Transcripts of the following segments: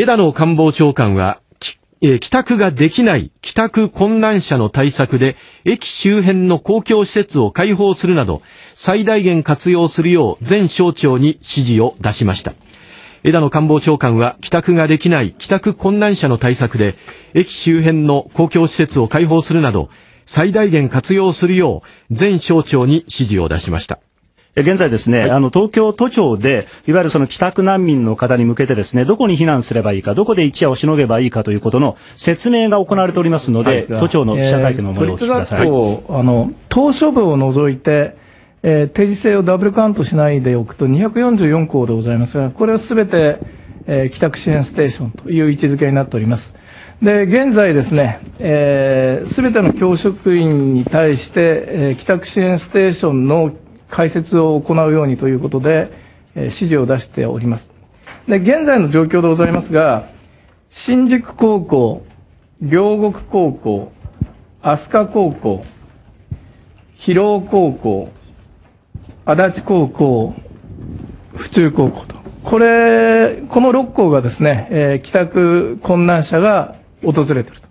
枝野官房長官は、え帰宅ができない帰宅困難者の対策で、駅周辺の公共施設を開放するなど、最大限活用するよう全省庁に指示を出しました。枝野官房長官は、帰宅ができない帰宅困難者の対策で、駅周辺の公共施設を開放するなど、最大限活用するよう全省庁に指示を出しました。現在ですね、はい、あの、東京都庁で、いわゆるその帰宅難民の方に向けてですね、どこに避難すればいいか、どこで一夜をしのげばいいかということの説明が行われておりますので、都庁の記者会見の模様をお聞きください。えー、あの、島し部を除いて、えー、定時制をダブルカウントしないでおくと244校でございますが、これはすべて、えー、帰宅支援ステーションという位置づけになっております。で、現在ですね、す、えー、べ、ての教職員に対して、えー、帰宅支援ステーションの開設を行うようにということで、え、指示を出しております。で、現在の状況でございますが、新宿高校、両国高校、飛鳥高校、広尾高校、足立高校、府中高校と。これ、この6校がですね、え、帰宅困難者が訪れていると。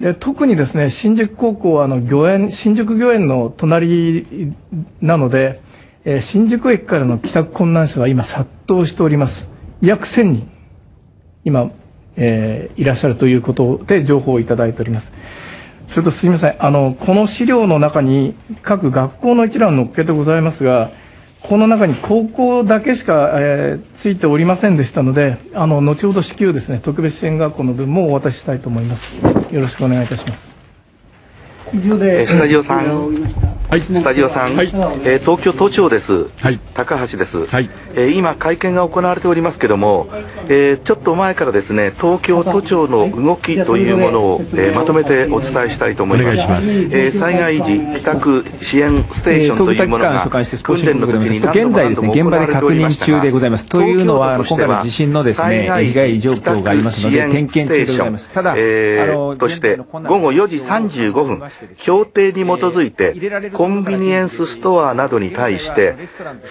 で特にですね、新宿高校はあの御苑、新宿御苑の隣なので、えー、新宿駅からの帰宅困難者が今殺到しております。約1000人、今、えー、いらっしゃるということで情報をいただいております。それとすみません、あの、この資料の中に各学校の一覧を載っけてございますが、この中に高校だけしか、えー、ついておりませんでしたので、あの、後ほど至急ですね、特別支援学校の分もお渡ししたいと思います。よろしくお願いいたします。スタジオさん。はい、スタジオさん、はい、えー、東京都庁です、はい、高橋です、はい、えー、今、会見が行われておりますけれども、えー、ちょっと前からですね東京都庁の動きというものを、えまとめてお伝えしたいと思います。ます。え災害時帰宅支援ステーションというものが、訓練の時に現在ですね、現場で確認中でございます。というのは、今回の地震のですね、被害状況がありますので、点検中でございます。ただ、えー、として、午後4時35分、協定に基づいて、コンビニエンスストアなどに対して、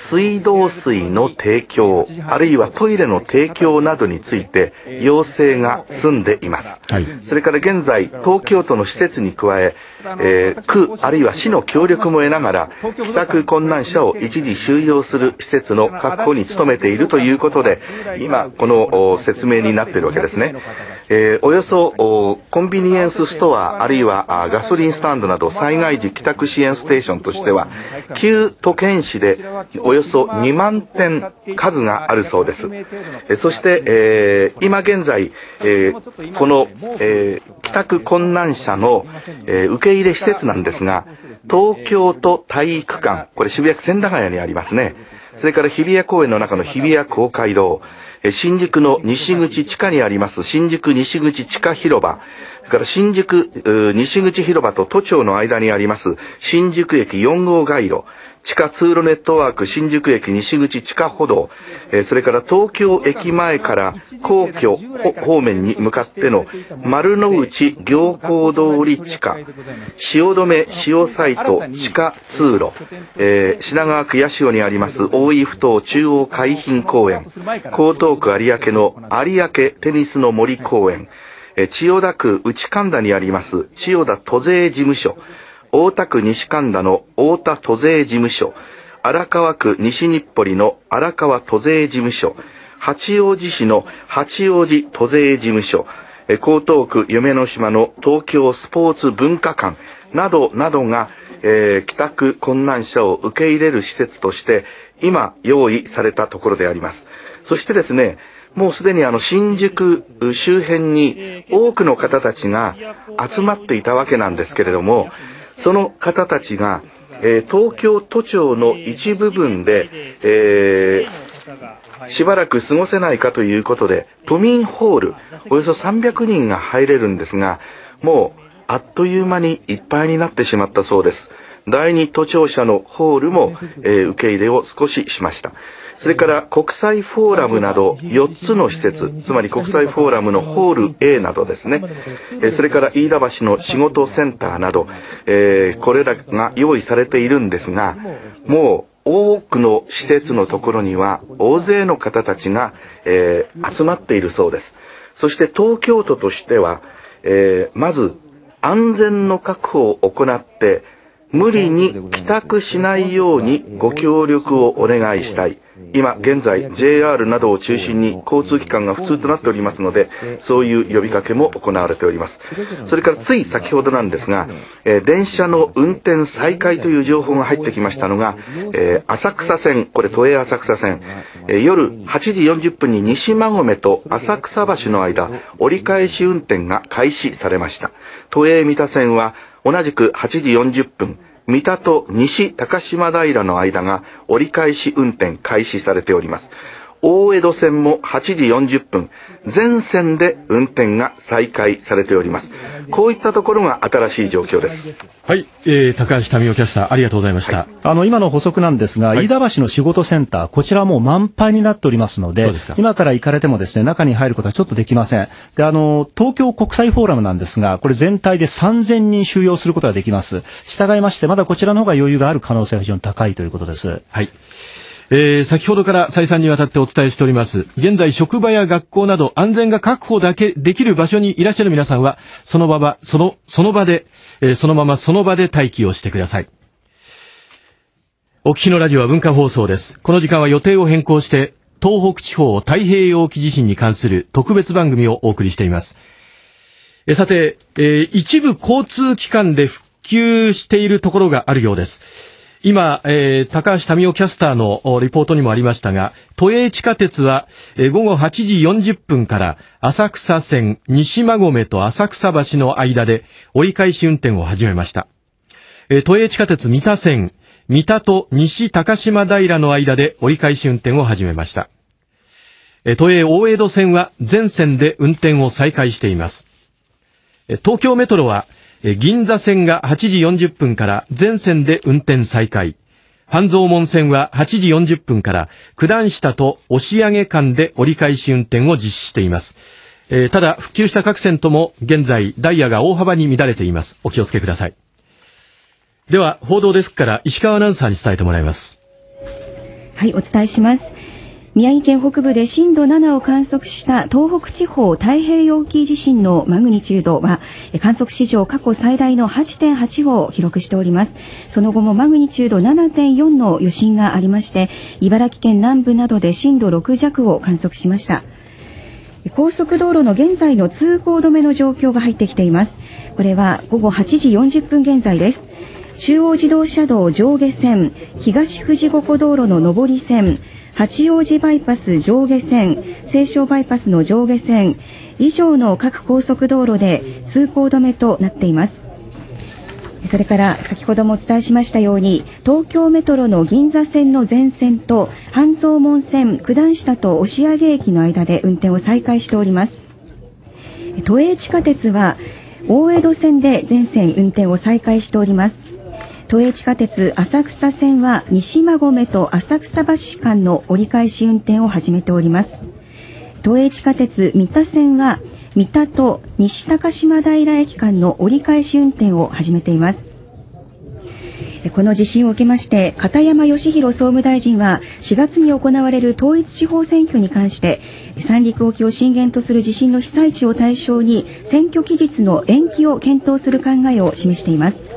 水道水の提供、あるいはトイレの提供などについて、要請が済んでいます。はい、それから現在、東京都の施設に加え、えー、区あるいは市の協力も得ながら、帰宅困難者を一時収容する施設の確保に努めているということで、今、この説明になっているわけですね。えー、およそコンビニエンスストア、あるいはガソリンスタンドなど災害時帰宅支援ステーションとしては、旧都県市でおよそ2万店数があるそうです。えそして、えー、今現在、えー、この、え帰宅困難者の、え受け入れ施設なんですが、東京都体育館、これ渋谷区千駄ヶ谷にありますね。それから日比谷公園の中の日比谷公会堂、新宿の西口地下にあります新宿西口地下広場、それから新宿西口広場と都庁の間にあります新宿駅4号街路、地下通路ネットワーク新宿駅西口地下歩道、それから東京駅前から皇居方面に向かっての丸の内行幸通り地下、汐留塩サイト地下通路、えー、品川区八潮にあります大井ふ頭中央海浜公園、江東区有明の有明テニスの森公園、千代田区内神田にあります千代田都税事務所、大田区西神田の大田都税事務所、荒川区西日暮里の荒川都税事務所、八王子市の八王子都税事務所、江東区夢の島の東京スポーツ文化館などなどが、えー、帰宅困難者を受け入れる施設として今用意されたところであります。そしてですね、もうすでにあの新宿周辺に多くの方たちが集まっていたわけなんですけれども、その方たちが、えー、東京都庁の一部分で、えー、しばらく過ごせないかということで、都民ホール、およそ300人が入れるんですが、もうあっという間にいっぱいになってしまったそうです。第二都庁舎のホールも、えー、受け入れを少ししました。それから国際フォーラムなど4つの施設、つまり国際フォーラムのホール A などですね、それから飯田橋の仕事センターなど、えー、これらが用意されているんですが、もう多くの施設のところには大勢の方たちが、えー、集まっているそうです。そして東京都としては、えー、まず安全の確保を行って、無理に帰宅しないようにご協力をお願いしたい。今現在 JR などを中心に交通機関が普通となっておりますので、そういう呼びかけも行われております。それからつい先ほどなんですが、えー、電車の運転再開という情報が入ってきましたのが、えー、浅草線、これ都営浅草線、えー、夜8時40分に西馬込と浅草橋の間、折り返し運転が開始されました。都営三田線は同じく8時40分、三田と西高島平の間が折り返し運転開始されております。大江戸線も8時40分、全線で運転が再開されております。こういったところが新しい状況です。はい、えー、高橋民生キャスター、ありがとうございました。はい、あの、今の補足なんですが、はい、飯田橋の仕事センター、こちらも満杯になっておりますので、今から行かれてもですね、中に入ることはちょっとできません。で、あの、東京国際フォーラムなんですが、これ全体で3000人収容することができます。従いまして、まだこちらの方が余裕がある可能性が非常に高いということです。はい。えー、先ほどから再三にわたってお伝えしております。現在職場や学校など安全が確保だけできる場所にいらっしゃる皆さんは、その場は、その、その場で、えー、そのままその場で待機をしてください。お聞きのラジオは文化放送です。この時間は予定を変更して、東北地方太平洋沖地震に関する特別番組をお送りしています。えさて、えー、一部交通機関で復旧しているところがあるようです。今、えー、高橋民夫キャスターのリポートにもありましたが、都営地下鉄は、えー、午後8時40分から浅草線西馬込と浅草橋の間で折り返し運転を始めました。えー、都営地下鉄三田線、三田と西高島平の間で折り返し運転を始めました。えー、都営大江戸線は全線で運転を再開しています。東京メトロは、銀座線が8時40分から全線で運転再開。半蔵門線は8時40分から九段下と押上間で折り返し運転を実施しています。えー、ただ、復旧した各線とも現在ダイヤが大幅に乱れています。お気をつけください。では、報道デスクから石川アナウンサーに伝えてもらいます。はい、お伝えします。宮城県北部で震度7を観測した東北地方太平洋沖地震のマグニチュードは観測史上過去最大の8.8を記録しております。その後もマグニチュード7.4の余震がありまして、茨城県南部などで震度6弱を観測しました。高速道路の現在の通行止めの状況が入ってきています。これは午後8時40分現在です。中央自動車道上下線、東富士五湖道路の上り線、八王子バイパス上下線、西湘バイパスの上下線、以上の各高速道路で通行止めとなっています。それから先ほどもお伝えしましたように、東京メトロの銀座線の全線と半蔵門線九段下と押上駅の間で運転を再開しております。都営地下鉄は大江戸線で全線運転を再開しております。都営地下鉄浅草線は西馬込と浅草橋間の折り返し運転を始めております。都営地下鉄三田線は三田と西高島平駅間の折り返し運転を始めています。この地震を受けまして、片山義弘総務大臣は4月に行われる統一地方選挙に関して、三陸沖を震源とする地震の被災地を対象に選挙期日の延期を検討する考えを示しています。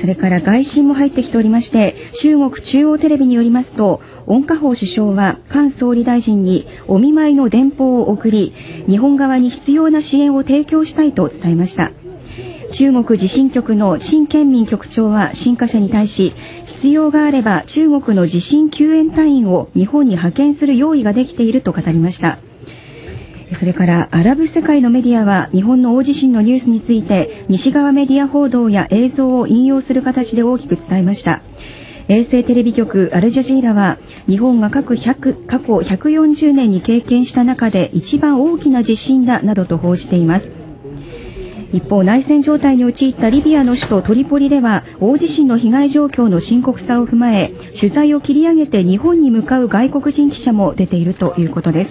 それから外信も入ってきておりまして、中国中央テレビによりますと、温家宝首相は菅総理大臣にお見舞いの電報を送り、日本側に必要な支援を提供したいと伝えました。中国地震局の陳建民局長は新華社に対し、必要があれば中国の地震救援隊員を日本に派遣する用意ができていると語りました。それからアラブ世界のメディアは日本の大地震のニュースについて西側メディア報道や映像を引用する形で大きく伝えました。衛星テレビ局アルジャジーラは日本が過去100過去140年に経験した中で一番大きな地震だなどと報じています。一方、内戦状態に陥ったリビアの首都トリポリでは大地震の被害状況の深刻さを踏まえ取材を切り上げて日本に向かう外国人記者も出ているということです。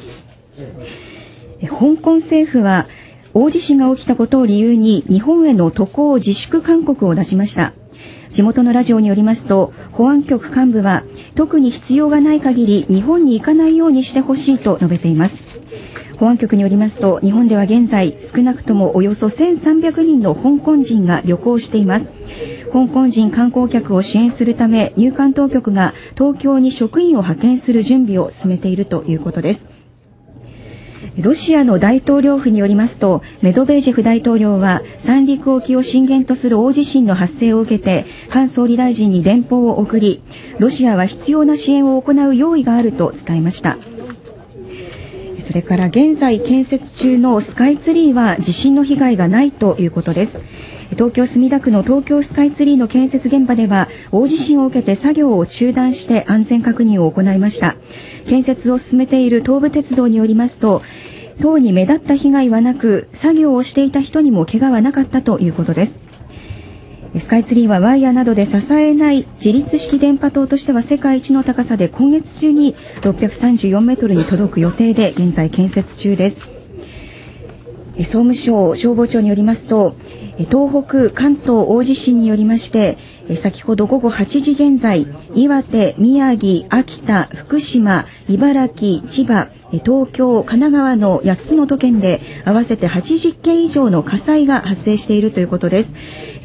香港政府は大地震が起きたことを理由に日本への渡航自粛勧告を出しました。地元のラジオによりますと、保安局幹部は、特に必要がない限り日本に行かないようにしてほしいと述べています。保安局によりますと、日本では現在、少なくともおよそ1300人の香港人が旅行しています。香港人観光客を支援するため、入管当局が東京に職員を派遣する準備を進めているということです。ロシアの大統領府によりますと、メドベージェフ大統領は三陸沖を震源とする大地震の発生を受けて、菅総理大臣に電報を送り、ロシアは必要な支援を行う用意があると伝えました。それから現在建設中のスカイツリーは地震の被害がないということです。東京墨田区の東京スカイツリーの建設現場では大地震を受けて作業を中断して安全確認を行いました。建設を進めている東武鉄道によりますと塔に目立った被害はなく作業をしていた人にも怪我はなかったということです。スカイツリーはワイヤーなどで支えない自立式電波塔としては世界一の高さで今月中に634メートルに届く予定で現在建設中です。総務省消防庁によりますと東北、関東大地震によりまして、先ほど午後8時現在、岩手、宮城、秋田、福島、茨城、千葉、東京、神奈川の8つの都県で合わせて80件以上の火災が発生しているということです。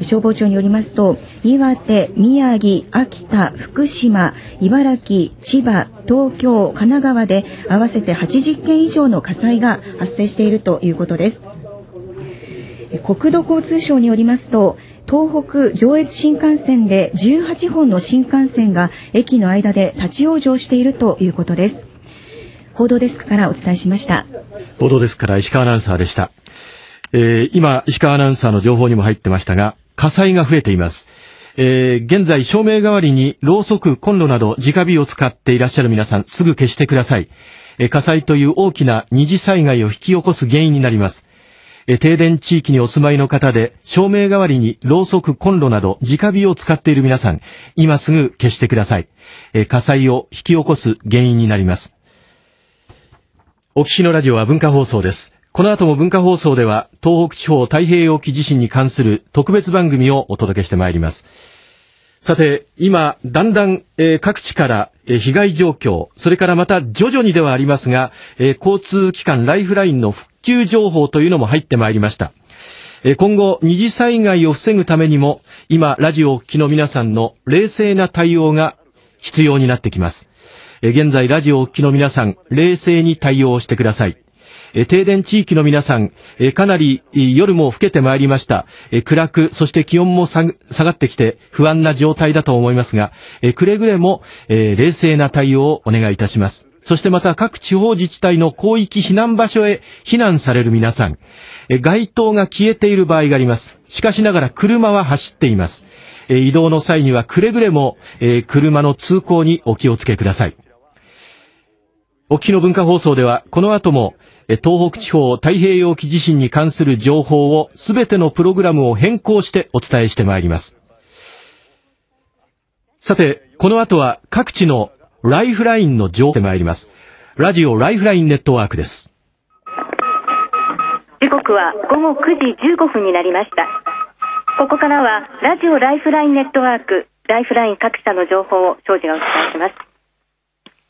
消防庁によりますと、岩手、宮城、秋田、福島、茨城、千葉、東京、神奈川で合わせて80件以上の火災が発生しているということです。国土交通省によりますと、東北上越新幹線で18本の新幹線が駅の間で立ち往生しているということです。報道デスクからお伝えしました。報道デスクから石川アナウンサーでした。えー、今、石川アナウンサーの情報にも入ってましたが、火災が増えています。えー、現在、照明代わりに、ろうそく、コンロなど、直火を使っていらっしゃる皆さん、すぐ消してください。え、火災という大きな二次災害を引き起こす原因になります。停電地域にお住まいの方で、照明代わりにろうそく、コンロなど、直火を使っている皆さん、今すぐ消してください。火災を引き起こす原因になります。お聞きのラジオは文化放送です。この後も文化放送では、東北地方太平洋沖地震に関する特別番組をお届けしてまいります。さて、今、だんだん、えー、各地から、えー、被害状況、それからまた徐々にではありますが、えー、交通機関ライフラインの復旧情報というのも入ってまいりました。今後、二次災害を防ぐためにも、今、ラジオを聴きの皆さんの冷静な対応が必要になってきます。現在、ラジオを聴きの皆さん、冷静に対応してください。停電地域の皆さん、かなり夜も更けてまいりました。暗く、そして気温も下がってきて不安な状態だと思いますが、くれぐれも冷静な対応をお願いいたします。そしてまた各地方自治体の広域避難場所へ避難される皆さん、街灯が消えている場合があります。しかしながら車は走っています。移動の際にはくれぐれも車の通行にお気をつけください。沖きの文化放送ではこの後も東北地方太平洋沖地震に関する情報をすべてのプログラムを変更してお伝えしてまいります。さて、この後は各地のライフラインの情報で参ります。ラジオライフラインネットワークです。時刻は午後9時15分になりました。ここからはラジオライフラインネットワーク、ライフライン各社の情報を庄司がお伝えします。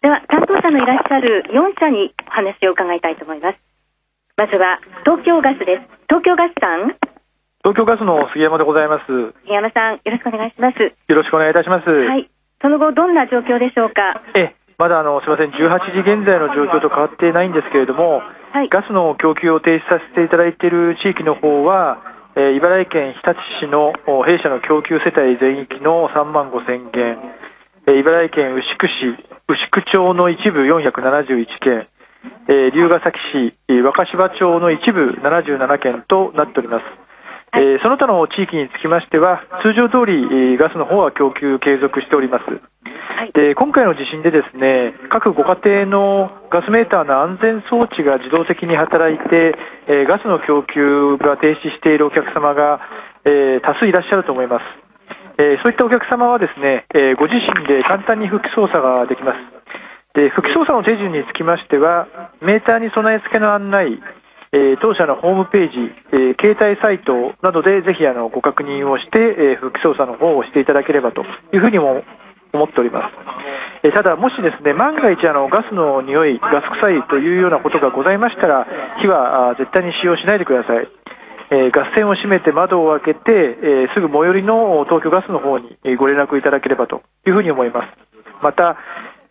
では、担当者のいらっしゃる4社にお話を伺いたいと思います。まずは、東京ガスです。東京ガスさん。東京ガスの杉山でございます。杉山さん、よろしくお願いします。よろしくお願いいたします。はい。その後、どんな状況でしょうか？え、まだあの、すみません、18時現在の状況と変わっていないんですけれども、はい、ガスの供給を停止させていただいている地域の方は、えー、茨城県日立市の弊社の供給世帯全域の3万5千件、えー、茨城県牛久市牛久町の一部471件、えー、龍ヶ崎市、若柴町の一部77件となっております。えー、その他の地域につきましては、通常通り、ガスの方は供給継続しております。で今回の地震でですね各ご家庭のガスメーターの安全装置が自動的に働いて、えー、ガスの供給が停止しているお客様が、えー、多数いらっしゃると思います。えー、そういったお客様はですね、えー、ご自身で簡単に復帰操作ができます。で復帰操作の手順につきましては、メーターに備え付けの案内、え、当社のホームページ、え、携帯サイトなどでぜひあのご確認をして、え、復帰操作の方をしていただければというふうにも思っております。え、ただ、もしですね、万が一あのガスの匂い、ガス臭いというようなことがございましたら、火は絶対に使用しないでください。えー、ガス栓を閉めて窓を開けて、えー、すぐ最寄りの東京ガスの方にご連絡いただければというふうに思います。また、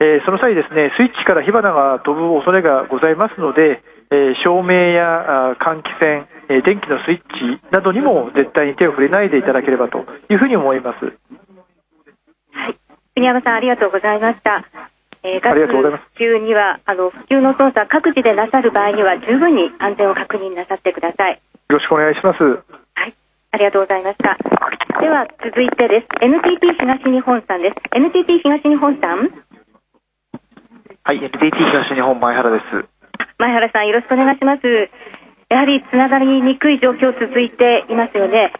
えー、その際ですね、スイッチから火花が飛ぶ恐れがございますので、え照明や換気扇、え電気のスイッチなどにも絶対に手を触れないでいただければというふうに思います。はい。杉山さん、ありがとうございました。えー、ガス普及には、あの、普及の操作各自でなさる場合には十分に安全を確認なさってください。よろしくお願いします。はい。ありがとうございました。では、続いてです。NTT 東日本さんです。NTT 東日本さんはい、NTT 東日本前原です。前原さん、よろしくお願いします。やはりつながりにくい状況続いていますよね。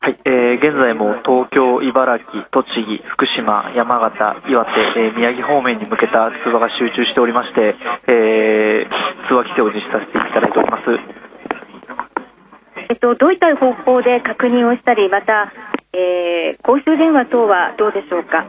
はい、えー、現在も東京、茨城、栃木、福島、山形、岩手、えー、宮城方面に向けた通話が集中しておりまして、えー、通話規制を実施させていただいております。えっと、どういった方法で確認をしたり、また、えー、公衆電話等はどうでしょうか？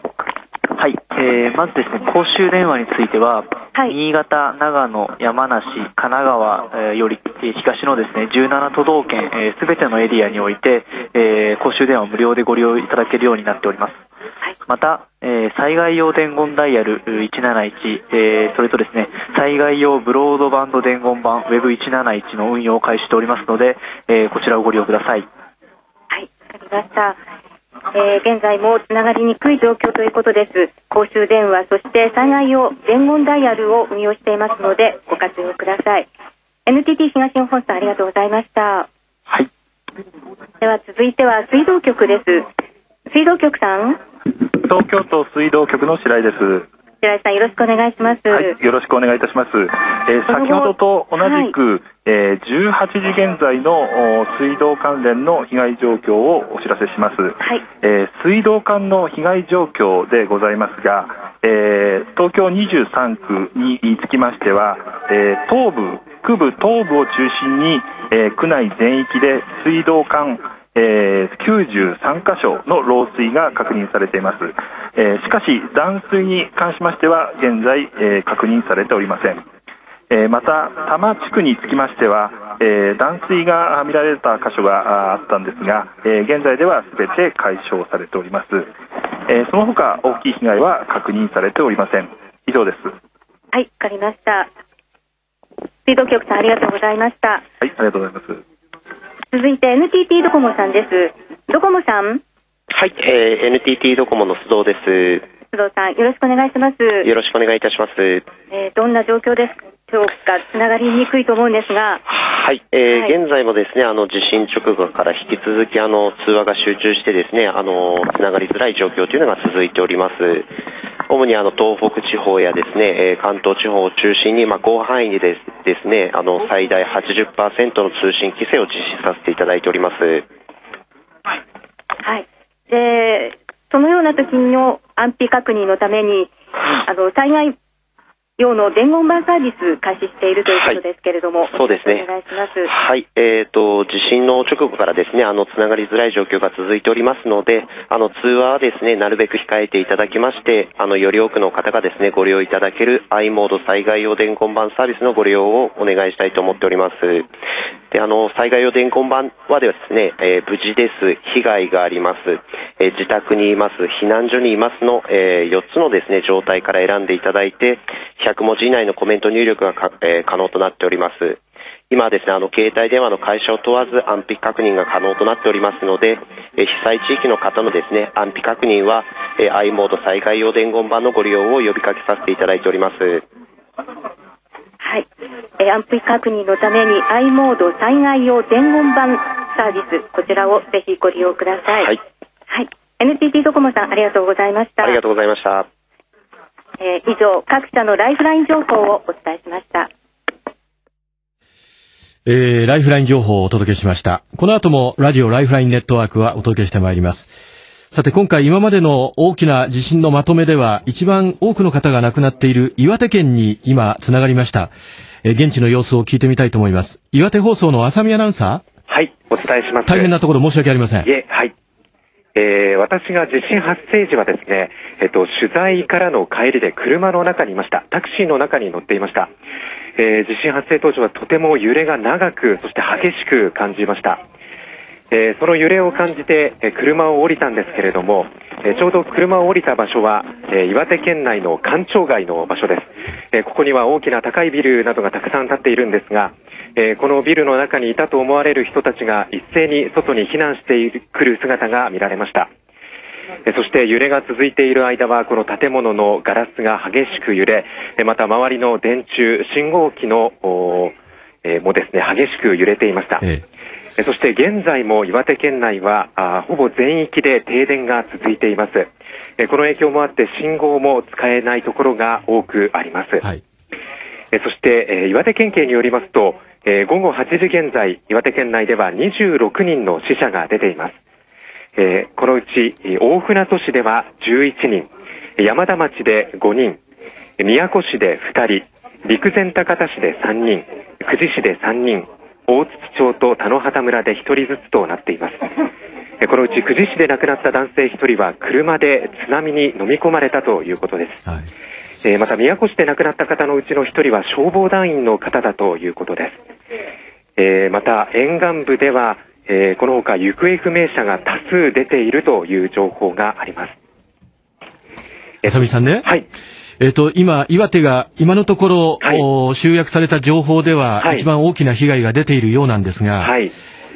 はい、えー、まずですね、公衆電話については、はい、新潟、長野、山梨、神奈川、えー、より東のですね、17都道県、す、え、べ、てのエリアにおいて、えー、公衆電話を無料でご利用いただけるようになっております。はい、また、えー、災害用伝言ダイヤル171、えー、それとですね、災害用ブロードバンド伝言版 Web171 の運用を開始しておりますので、えー、こちらをご利用ください。はい、わかりました。えー、現在もつながりにくい状況ということです。公衆電話、そして災害用伝言ダイヤルを運用していますので、ご活用ください。NTT 東日本さんありがとうございました。はい。では続いては水道局です。水道局さん？東京都水道局の白井です。白井さんよろしくお願いします。はい、よろしくお願いいたします。えー、先ほどと同じく、はい、えー、18時現在の水道関連の被害状況をお知らせします。はい、えー、水道管の被害状況でございますが、えー、東京23区につきましては、えー、東部、区部、東部を中心に、えー、区内全域で水道管えー、93箇所の漏水が確認されています、えー、しかし断水に関しましては現在、えー、確認されておりません、えまた多摩地区につきましては、え断水が見られた箇所があったんですが、え現在では全て解消されております、えその他大きい被害は確認されておりません。以上です。はいわかりました。水道局さんありがとうございました。はいありがとうございます続いて NTT ドコモさんです。ドコモさんはい、えー、NTT ドコモの須藤です。須藤さん、よろしくお願いします。よろしくお願いいたします。えー、どんな状況ですしょうか、つながりにくいと思うんですが。はい、えー、はい、現在もですね、あの、地震直後から引き続き、あの、通話が集中してですね、あの、つながりづらい状況というのが続いております。主にあの東北地方やですね、え関東地方を中心に、まあ、広範囲にですですね、あの最大80%の通信規制を実施させていただいております。はい。で、そのような時の安否確認のために、あの災害用の伝言板サービス開始しているということですけれども、はい、そうですね。お願いします。はい。えっ、ー、と、地震の直後からですね、あの、つながりづらい状況が続いておりますので、あの、通話はですね、なるべく控えていただきまして、あの、より多くの方がですね、ご利用いただける i モード災害用伝言板サービスのご利用をお願いしたいと思っております。で、あの、災害用伝言板はですね、えー、無事です、被害があります、えー、自宅にいます、避難所にいますの、え4つのですね、状態から選んでいただいて、100文字以内のコメント入力がえ、可能となっております。今はですね、あの、携帯電話の会社を問わず安否確認が可能となっておりますので、え被災地域の方のですね、安否確認は、え i モード災害用伝言板のご利用を呼びかけさせていただいております。はい。え安否確認のために i モード災害用伝言板サービス、こちらをぜひご利用ください。はい。はい。NTT ドコモさん、ありがとうございました。ありがとうございました。えー、以上、各社のライフライン情報をお伝えしました。えー、ライフライン情報をお届けしました。この後もラジオライフラインネットワークはお届けしてまいります。さて今回今までの大きな地震のまとめでは一番多くの方が亡くなっている岩手県に今つながりました。え現地の様子を聞いてみたいと思います。岩手放送の浅見アナウンサーはい、お伝えします。大変なところ申し訳ありません。いえ、はい。えー、私が地震発生時はですね、えっと、取材からの帰りで車の中にいました。タクシーの中に乗っていました。えー、地震発生当時はとても揺れが長く、そして激しく感じました。えー、その揺れを感じて、えー、車を降りたんですけれども、えー、ちょうど車を降りた場所は、え岩手県内の官庁街の場所です、えここには大きな高いビルなどがたくさん建っているんですが、えこのビルの中にいたと思われる人たちが一斉に外に避難してくる姿が見られました。そして揺れが続いている間はこの建物のガラスが激しく揺れまた周りの電柱信号機のもですね激しく揺れていました、ええ、そして現在も岩手県内はほぼ全域で停電が続いています。この影響もあって信号も使えないところが多くあります、はい、そして岩手県警によりますと午後8時現在岩手県内では26人の死者が出ています。えー、このうち大船渡市では11人山田町で5人宮古市で2人陸前高田市で3人久慈市で3人大槌町と田野畑村で1人ずつとなっていますこのうち久慈市で亡くなった男性1人は車で津波に飲み込まれたということです、はい、えー、また宮古市で亡くなった方のうちの1人は消防団員の方だということです、えー、また沿岸部ではえー、このほか行方不明者が多数出ているという情報があります。あさみさんね？はい。えっ、ー、と、今、岩手が今のところ、はい、集約された情報では、一番大きな被害が出ているようなんですが、はい。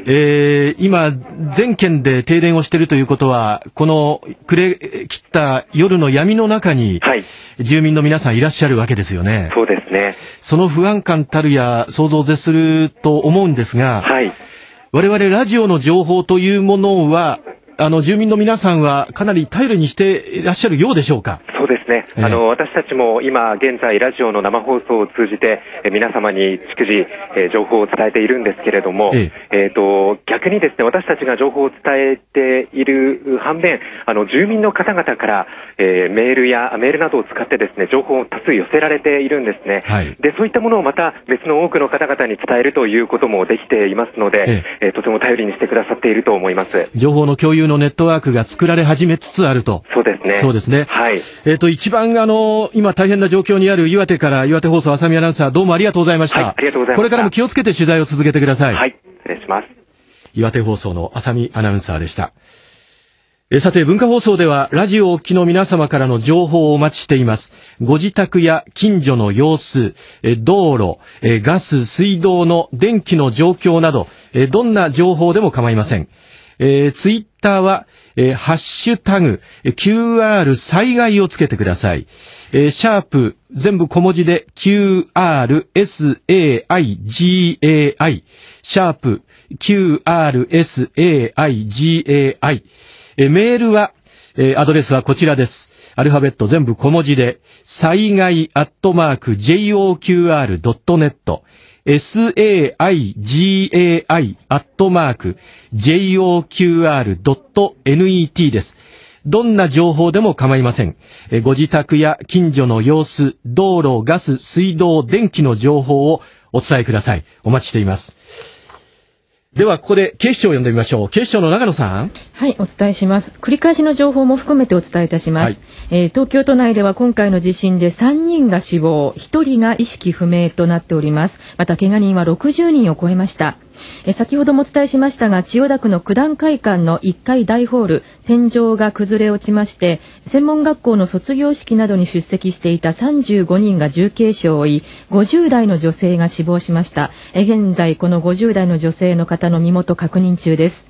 えー、今、全県で停電をしているということは、この暮れ切った夜の闇の中に、はい、住民の皆さんいらっしゃるわけですよね。そうですね。その不安感たるや想像を絶すると思うんですが、はい。我々ラジオの情報というものは、あの、住民の皆さんはかなり頼りにしていらっしゃるようでしょうか？そうですね。あの、私たちも今現在ラジオの生放送を通じて、え皆様に逐次、え情報を伝えているんですけれども、えっ、ー、と、逆にですね、私たちが情報を伝えている反面、あの、住民の方々から、えー、メールやメールなどを使ってですね、情報を多数寄せられているんですね。はい、で、そういったものをまた別の多くの方々に伝えるということもできていますので、えー、とても頼りにしてくださっていると思います。情報の共有のネットワークが作られ始めつつあると。そうですね。そうですね。はい。えっ、と、一番あの、今大変な状況にある岩手から岩手放送浅見アナウンサーどうもありがとうございました。はい、ありがとうございます。これからも気をつけて取材を続けてください。はい、失礼します。岩手放送の浅見アナウンサーでした。えさて、文化放送では、ラジオを聴きの皆様からの情報をお待ちしています。ご自宅や近所の様子、え道路、えガス、水道の電気の状況など、えどんな情報でも構いません。えー、ツイッターは、えー、ハッシュタグ、QR 災害をつけてください。えー、シャープ、全部小文字で QRSAIGAI、シャープ QRSAIGAI、えー、メールは、えー、アドレスはこちらです。アルファベット全部小文字で、災害アットマーク JOQR.net、saigai アットマーク joqr.net です。どんな情報でも構いません。ご自宅や近所の様子、道路、ガス、水道、電気の情報をお伝えください。お待ちしています。では、ここで警視庁を呼んでみましょう。警視庁の長野さん。はい、お伝えします。繰り返しの情報も含めてお伝えいたします。はい、えー、東京都内では今回の地震で3人が死亡、1人が意識不明となっております。また、怪我人は60人を超えました。え先ほどもお伝えしましたが、千代田区の九段会館の1階大ホール、天井が崩れ落ちまして、専門学校の卒業式などに出席していた35人が重軽傷を負い、50代の女性が死亡しました。え現在、この50代の女性の方の身元確認中です。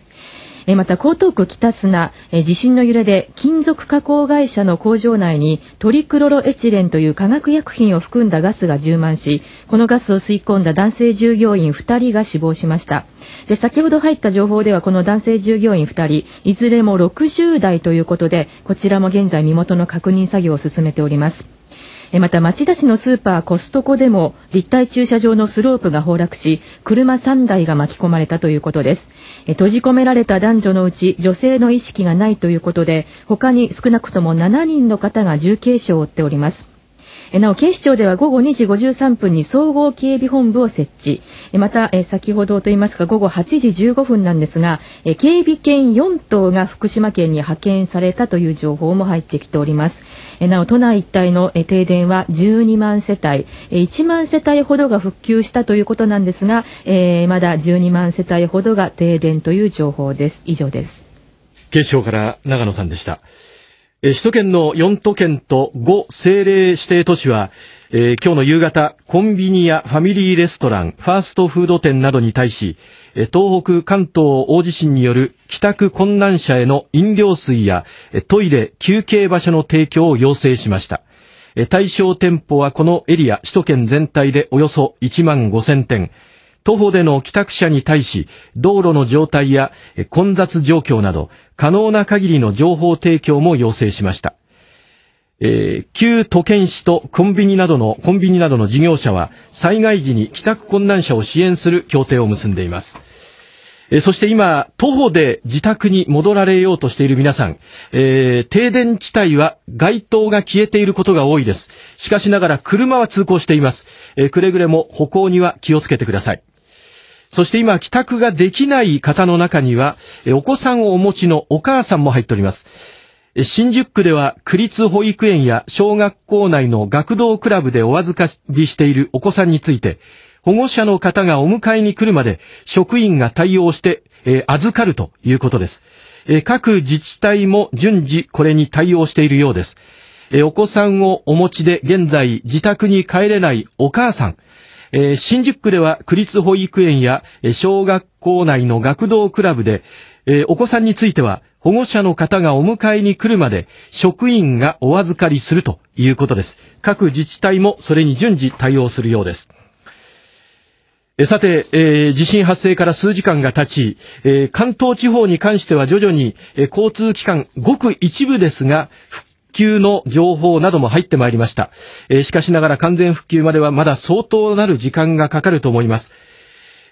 また江東区北砂、地震の揺れで金属加工会社の工場内にトリクロロエチレンという化学薬品を含んだガスが充満し、このガスを吸い込んだ男性従業員2人が死亡しました。で、先ほど入った情報ではこの男性従業員2人、いずれも60代ということで、こちらも現在身元の確認作業を進めております。また町田市のスーパーコストコでも立体駐車場のスロープが崩落し、車3台が巻き込まれたということです。閉じ込められた男女のうち女性の意識がないということで、他に少なくとも7人の方が重軽傷を負っております。なお、警視庁では午後2時53分に総合警備本部を設置。また、先ほどといいますか、午後8時15分なんですが、警備犬4頭が福島県に派遣されたという情報も入ってきております。なお、都内一帯の停電は12万世帯、1万世帯ほどが復旧したということなんですが、まだ12万世帯ほどが停電という情報です。以上です。警視庁から長野さんでした。首都圏の4都県と5政令指定都市は、えー、今日の夕方、コンビニやファミリーレストラン、ファーストフード店などに対し、東北関東大地震による帰宅困難者への飲料水やトイレ、休憩場所の提供を要請しました。対象店舗はこのエリア、首都圏全体でおよそ1万5000店。徒歩での帰宅者に対し、道路の状態や混雑状況など、可能な限りの情報提供も要請しました。えー、旧都県市とコンビニなどの、コンビニなどの事業者は、災害時に帰宅困難者を支援する協定を結んでいます。えそして今、徒歩で自宅に戻られようとしている皆さん、えー、停電地帯は街灯が消えていることが多いです。しかしながら車は通行しています。えー、くれぐれも歩行には気をつけてください。そして今、帰宅ができない方の中には、お子さんをお持ちのお母さんも入っております。新宿区では、区立保育園や小学校内の学童クラブでお預かりしているお子さんについて、保護者の方がお迎えに来るまで、職員が対応して、えー、預かるということです。えー、各自治体も順次これに対応しているようです。えー、お子さんをお持ちで現在自宅に帰れないお母さん、えー、新宿区では区立保育園や小学校内の学童クラブで、えー、お子さんについては保護者の方がお迎えに来るまで職員がお預かりするということです。各自治体もそれに順次対応するようです。さて、えー、地震発生から数時間が経ち、えー、関東地方に関しては徐々に、えー、交通機関、ごく一部ですが、復旧の情報なども入ってまいりました。えしかしながら完全復旧まではまだ相当なる時間がかかると思います。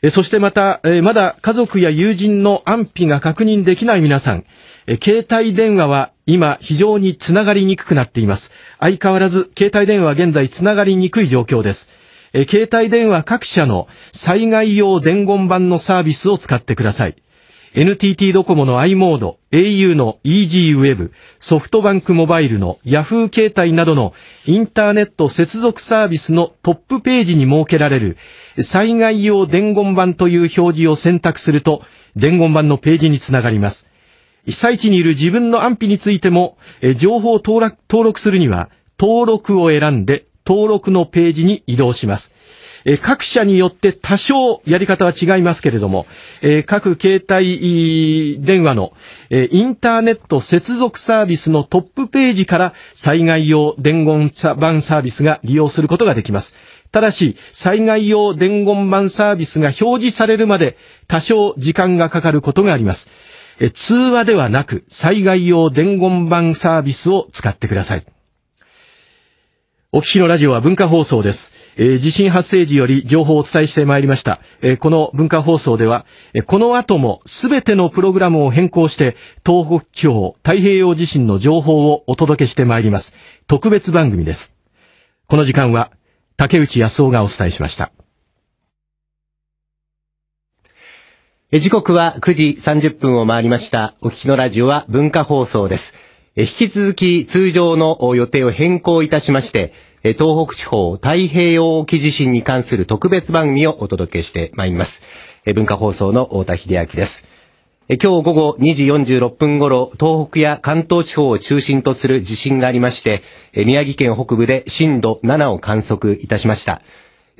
えそしてまた、えまだ家族や友人の安否が確認できない皆さん、え携帯電話は今非常につながりにくくなっています。相変わらず携帯電話は現在つながりにくい状況です。え携帯電話各社の災害用伝言版のサービスを使ってください。NTT ドコモの i モード、au の EasyWeb、ソフトバンクモバイルの Yahoo 携帯などのインターネット接続サービスのトップページに設けられる災害用伝言版という表示を選択すると伝言版のページにつながります。被災地にいる自分の安否についても情報を登録するには登録を選んで登録のページに移動します。え各社によって多少やり方は違いますけれども、え各携帯電話の、えインターネット接続サービスのトップページから災害用伝言版サービスが利用することができます。ただし、災害用伝言版サービスが表示されるまで多少時間がかかることがあります。通話ではなく、災害用伝言版サービスを使ってください。お聞きのラジオは文化放送です。えー、地震発生時より情報をお伝えしてまいりました。えー、この文化放送では、えー、この後もすべてのプログラムを変更して、東北地方太平洋地震の情報をお届けしてまいります。特別番組です。この時間は、竹内康夫がお伝えしました。時刻は9時30分を回りました。お聞きのラジオは文化放送です。引き続き通常の予定を変更いたしまして、東北地方太平洋沖地震に関する特別番組をお届けしてまいります。文化放送の太田秀明です。今日午後2時46分頃、東北や関東地方を中心とする地震がありまして、宮城県北部で震度7を観測いたしました。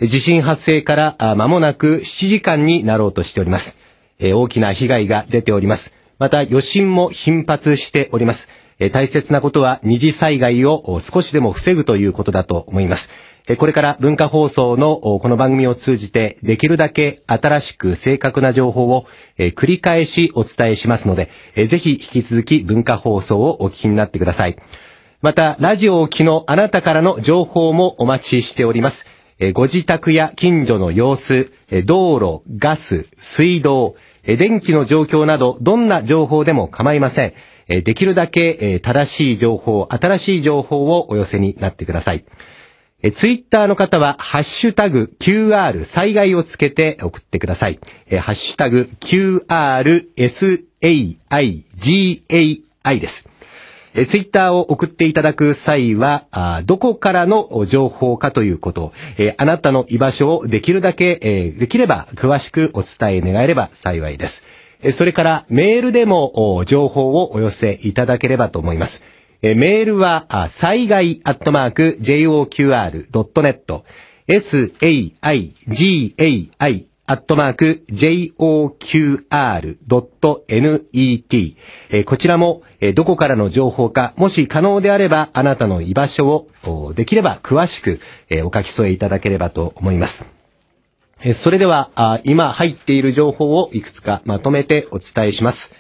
地震発生から間もなく7時間になろうとしております。大きな被害が出ております。また余震も頻発しております。大切なことは二次災害を少しでも防ぐということだと思います。これから文化放送のこの番組を通じてできるだけ新しく正確な情報を繰り返しお伝えしますので、ぜひ引き続き文化放送をお聞きになってください。また、ラジオを機のあなたからの情報もお待ちしております。ご自宅や近所の様子、道路、ガス、水道、電気の状況など、どんな情報でも構いません。できるだけ正しい情報、新しい情報をお寄せになってください。え、ツイッターの方は、ハッシュタグ QR 災害をつけて送ってください。え、ハッシュタグ QRSAIGAI です。え、ツイッターを送っていただく際は、あどこからの情報かということ、え、あなたの居場所をできるだけ、えできれば詳しくお伝え願えれば幸いです。それからメールでも情報をお寄せいただければと思います。メールは、災害アットマーク joqr.net saigai アットマーク joqr.net こちらもどこからの情報か、もし可能であればあなたの居場所をできれば詳しくお書き添えいただければと思います。それでは今入っている情報をいくつかまとめてお伝えします。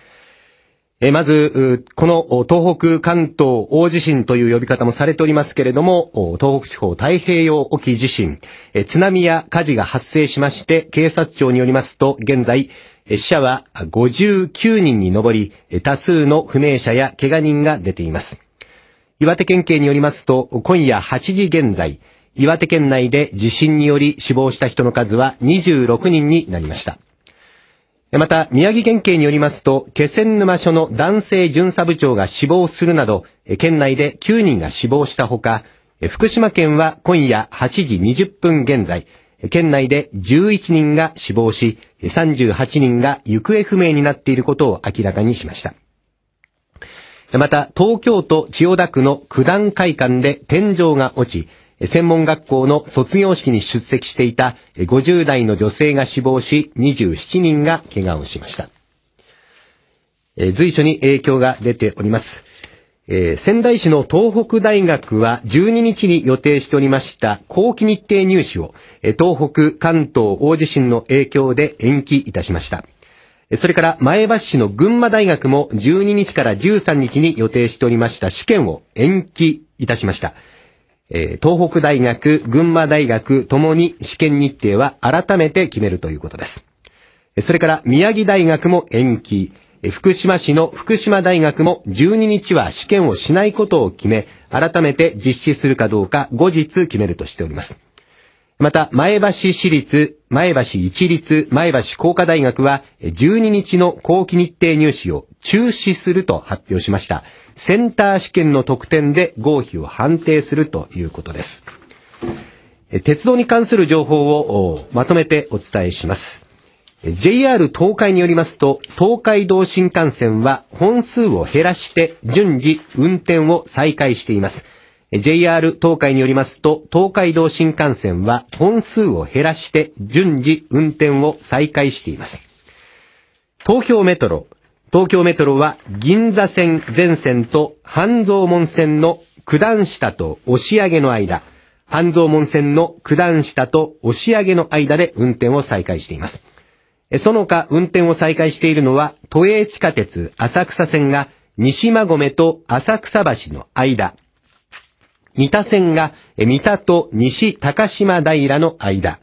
えまず、この東北関東大地震という呼び方もされておりますけれども、東北地方太平洋沖地震、津波や火事が発生しまして、警察庁によりますと、現在、死者は59人に上り、多数の不明者や怪我人が出ています。岩手県警によりますと、今夜8時現在、岩手県内で地震により死亡した人の数は26人になりました。また、宮城県警によりますと、気仙沼署の男性巡査部長が死亡するなど、県内で9人が死亡したほか、福島県は今夜8時20分現在、県内で11人が死亡し、38人が行方不明になっていることを明らかにしました。また、東京都千代田区の九段会館で天井が落ち、専門学校の卒業式に出席していた50代の女性が死亡し、27人が怪我をしました。随所に影響が出ております。仙台市の東北大学は12日に予定しておりました後期日程入試を東北関東大地震の影響で延期いたしました。それから前橋市の群馬大学も12日から13日に予定しておりました試験を延期いたしました。え東北大学、群馬大学ともに試験日程は改めて決めるということです。それから宮城大学も延期、福島市の福島大学も12日は試験をしないことを決め、改めて実施するかどうか後日決めるとしております。また、前橋市立、前橋一律、前橋工科大学は12日の後期日程入試を中止すると発表しました。センター試験の得点で合否を判定するということです。鉄道に関する情報をまとめてお伝えします。JR 東海によりますと、東海道新幹線は本数を減らして順次運転を再開しています。JR 東海によりますと、東海道新幹線は本数を減らして順次運転を再開しています。東京メトロ、東京メトロは銀座線全線と半蔵門線の九段下と押上の間、半蔵門線の九段下と押上の間で運転を再開しています。その他運転を再開しているのは都営地下鉄浅草線が西馬込と浅草橋の間、三田線が三田と西高島平の間、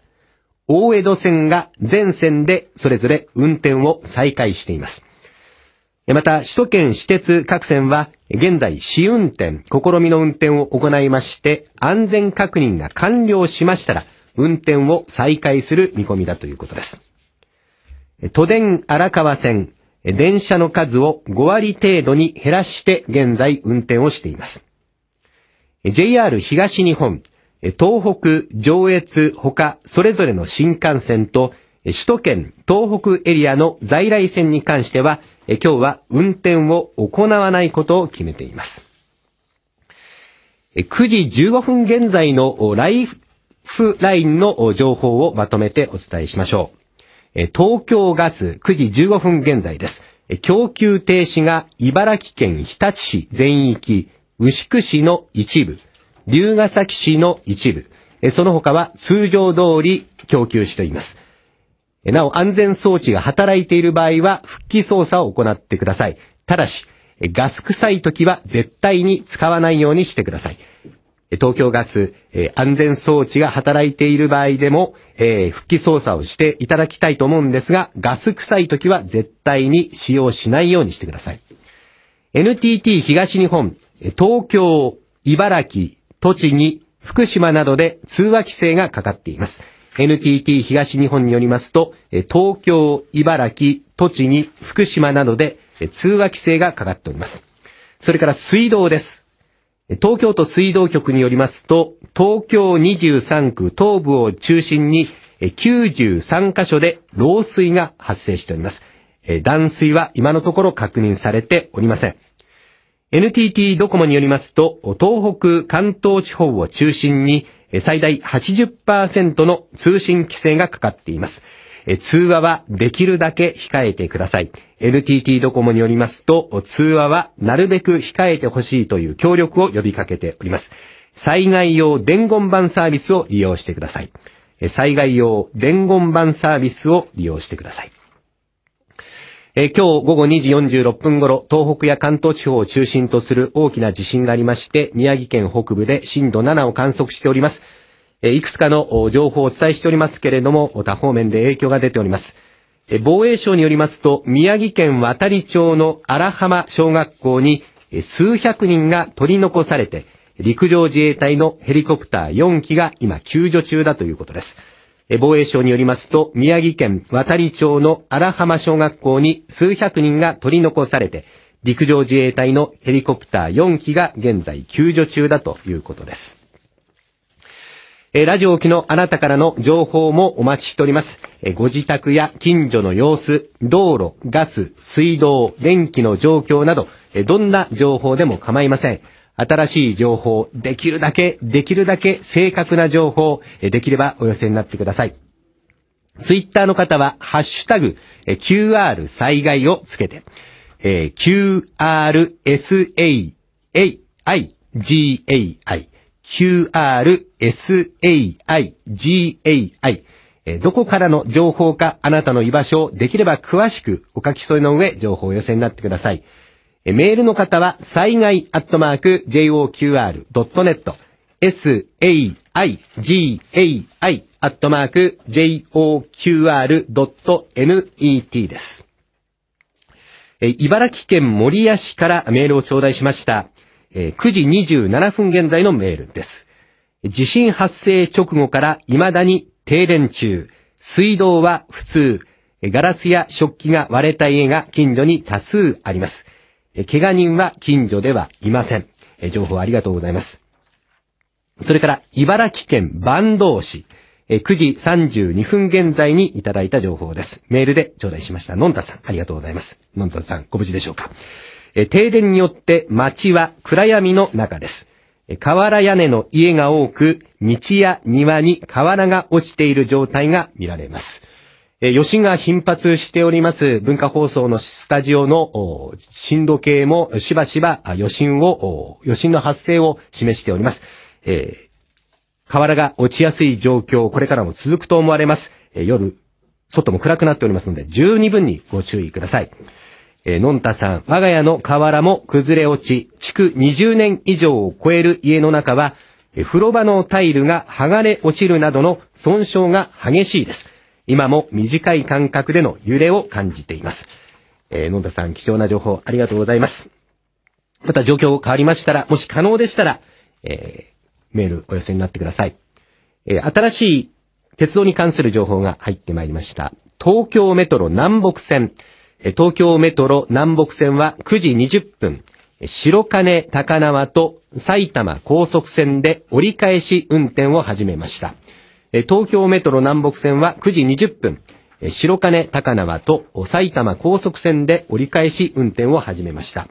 大江戸線が全線でそれぞれ運転を再開しています。また、首都圏私鉄各線は、現在試運転、試みの運転を行いまして、安全確認が完了しましたら、運転を再開する見込みだということです。都電荒川線、電車の数を5割程度に減らして現在運転をしています。JR 東日本、東北、上越、他、それぞれの新幹線と、首都圏、東北エリアの在来線に関しては、今日は運転を行わないことを決めています。9時15分現在のライフラインの情報をまとめてお伝えしましょう。東京ガス9時15分現在です。供給停止が茨城県日立市全域、牛久市の一部、龍ヶ崎市の一部、その他は通常通り供給しています。なお、安全装置が働いている場合は、復帰操作を行ってください。ただし、ガス臭い時は絶対に使わないようにしてください。東京ガス、安全装置が働いている場合でも、復帰操作をしていただきたいと思うんですが、ガス臭い時は絶対に使用しないようにしてください。NTT 東日本、東京、茨城、栃木、福島などで通話規制がかかっています。NTT 東日本によりますと、東京、茨城、栃木、福島などで通話規制がかかっております。それから水道です。東京都水道局によりますと、東京23区東部を中心に93カ所で漏水が発生しております。断水は今のところ確認されておりません。NTT ドコモによりますと、東北関東地方を中心に最大80%の通信規制がかかっています。通話はできるだけ控えてください。NTT ドコモによりますと、通話はなるべく控えてほしいという協力を呼びかけております。災害用伝言板サービスを利用してください。災害用伝言板サービスを利用してください。え今日午後2時46分頃、東北や関東地方を中心とする大きな地震がありまして、宮城県北部で震度7を観測しております。えいくつかの情報をお伝えしておりますけれども、他方面で影響が出ております。え防衛省によりますと、宮城県渡里町の荒浜小学校に数百人が取り残されて、陸上自衛隊のヘリコプター4機が今救助中だということです。防衛省によりますと、宮城県渡里町の荒浜小学校に数百人が取り残されて、陸上自衛隊のヘリコプター4機が現在救助中だということです。えラジオ機のあなたからの情報もお待ちしております。えご自宅や近所の様子、道路、ガス、水道、電気の状況など、えどんな情報でも構いません。新しい情報、できるだけ、できるだけ正確な情報、できればお寄せになってください。ツイッターの方は、ハッシュタグ、QR 災害をつけてえ、QRSAIGAI、QRSAIGAI、どこからの情報かあなたの居場所をできれば詳しくお書き添えの上、情報を寄せになってください。メールの方は、災害アットマーク JOQR.net、SAIGAI アットマーク JOQR.net です。茨城県守谷市からメールを頂戴しました。9時27分現在のメールです。地震発生直後から未だに停電中、水道は普通、ガラスや食器が割れた家が近所に多数あります。怪我人は近所ではいません。情報ありがとうございます。それから、茨城県坂東市、9時32分現在にいただいた情報です。メールで頂戴しました。のんたさん、ありがとうございます。のんたさん、ご無事でしょうか。停電によって街は暗闇の中です。瓦屋根の家が多く、道や庭に瓦が落ちている状態が見られます。え余震が頻発しております文化放送のスタジオの震度計もしばしば余震を、余震の発生を示しております。えー、瓦が落ちやすい状況、これからも続くと思われます。え夜、外も暗くなっておりますので、十二分にご注意ください。えー、のんたさん、我が家の瓦も崩れ落ち、築20年以上を超える家の中は、風呂場のタイルが剥がれ落ちるなどの損傷が激しいです。今も短い間隔での揺れを感じています。えー、野田さん、貴重な情報ありがとうございます。また状況変わりましたら、もし可能でしたら、えー、メールお寄せになってください。えー、新しい鉄道に関する情報が入ってまいりました。東京メトロ南北線え、東京メトロ南北線は9時20分、白金高輪と埼玉高速線で折り返し運転を始めました。東京メトロ南北線は9時20分、白金高輪と埼玉高速線で折り返し運転を始めました。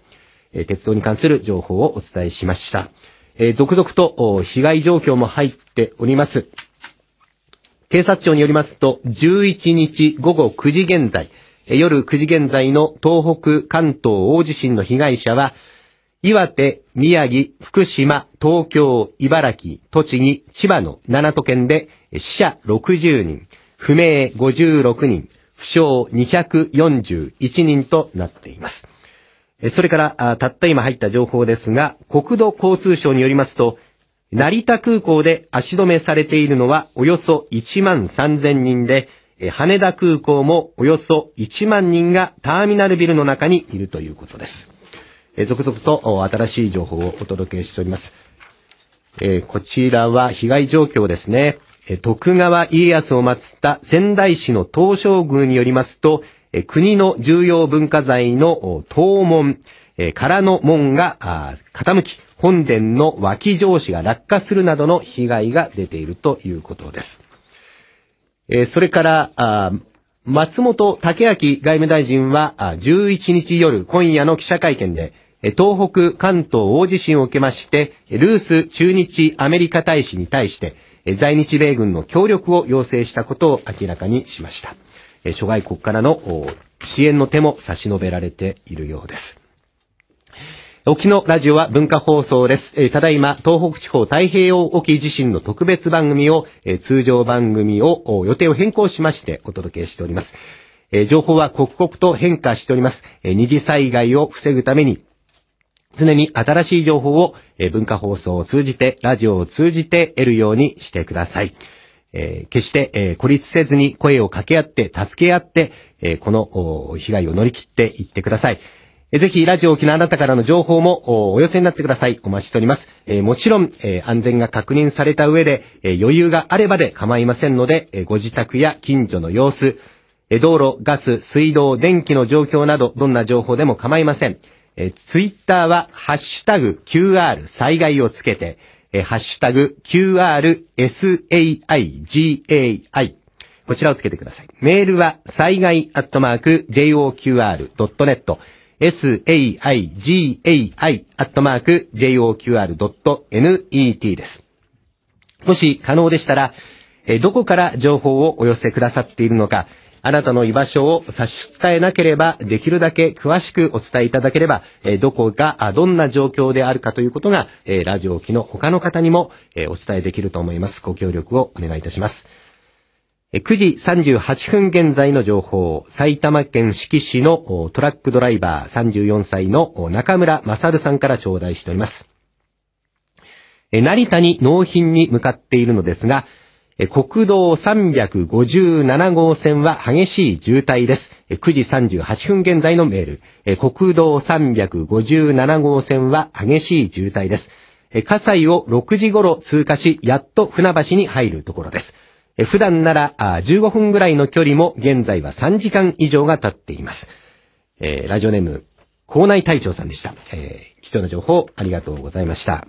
鉄道に関する情報をお伝えしました。続々と被害状況も入っております。警察庁によりますと、11日午後9時現在、夜9時現在の東北関東大地震の被害者は、岩手、宮城、福島、東京、茨城、栃木、千葉の7都県で死者60人、不明56人、負傷241人となっています。それから、たった今入った情報ですが、国土交通省によりますと、成田空港で足止めされているのはおよそ1万3000人で、羽田空港もおよそ1万人がターミナルビルの中にいるということです。続々と新しい情報をお届けしております。え、こちらは被害状況ですね。徳川家康を祀った仙台市の東照宮によりますと、国の重要文化財の東門、空の門が傾き、本殿の脇上司が落下するなどの被害が出ているということです。それから、松本武明外務大臣は11日夜今夜の記者会見で、東北関東大地震を受けまして、ルース駐日アメリカ大使に対して、在日米軍の協力を要請したことを明らかにしました。諸外国からの支援の手も差し伸べられているようです。沖のラジオは文化放送です。ただいま、東北地方太平洋沖地震の特別番組を、通常番組を、予定を変更しましてお届けしております。情報は刻々と変化しております。二次災害を防ぐために、常に新しい情報を文化放送を通じて、ラジオを通じて得るようにしてください。え、決して、え、孤立せずに声を掛け合って、助け合って、え、この被害を乗り切っていってください。ぜひ、ラジオ沖縄あなたからの情報もお寄せになってください。お待ちしております。えー、もちろん、えー、安全が確認された上で、えー、余裕があればで構いませんので、え、ご自宅や近所の様子、え、道路、ガス、水道、電気の状況など、どんな情報でも構いません。えー、ツイッターは、ハッシュタグ QR 災害をつけて、え、ハッシュタグ QRSAIGAI。こちらをつけてください。メールは、災害アットマーク JOQR.net。Saigai アットマーク joqr.net です。もし可能でしたら、どこから情報をお寄せくださっているのか、あなたの居場所を差し伝えなければ、できるだけ詳しくお伝えいただければ、どこが、どんな状況であるかということが、ラジオ機の他の方にもお伝えできると思います。ご協力をお願いいたします。9時38分現在の情報、埼玉県志木市のトラックドライバー34歳の中村正さんから頂戴しております。成田に納品に向かっているのですが、国道357号線は激しい渋滞です。9時38分現在のメール。国道357号線は激しい渋滞です。火災を6時頃通過し、やっと船橋に入るところです。普段なら15分ぐらいの距離も現在は3時間以上が経っています。えー、ラジオネーム、校内隊長さんでした。えー、貴重な情報ありがとうございました。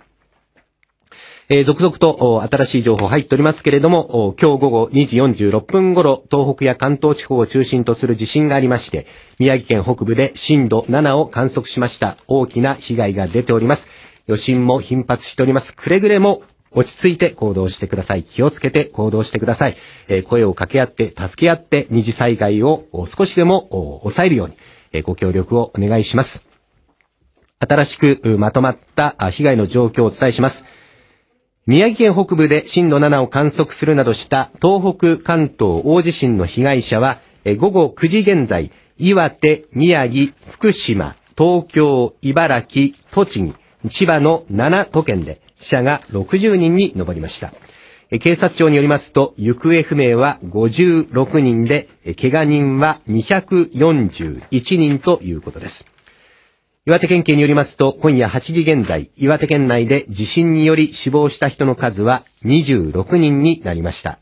えー、続々と新しい情報入っておりますけれども、今日午後2時46分頃、東北や関東地方を中心とする地震がありまして、宮城県北部で震度7を観測しました。大きな被害が出ております。余震も頻発しております。くれぐれも落ち着いて行動してください。気をつけて行動してください。え、声を掛け合って、助け合って、二次災害を少しでも抑えるように、え、ご協力をお願いします。新しくまとまった被害の状況をお伝えします。宮城県北部で震度7を観測するなどした東北関東大地震の被害者は、午後9時現在、岩手、宮城、福島、東京、茨城、栃木、千葉の7都県で、死者が60人に上りました。警察庁によりますと、行方不明は56人で、怪我人は241人ということです。岩手県警によりますと、今夜8時現在、岩手県内で地震により死亡した人の数は26人になりました。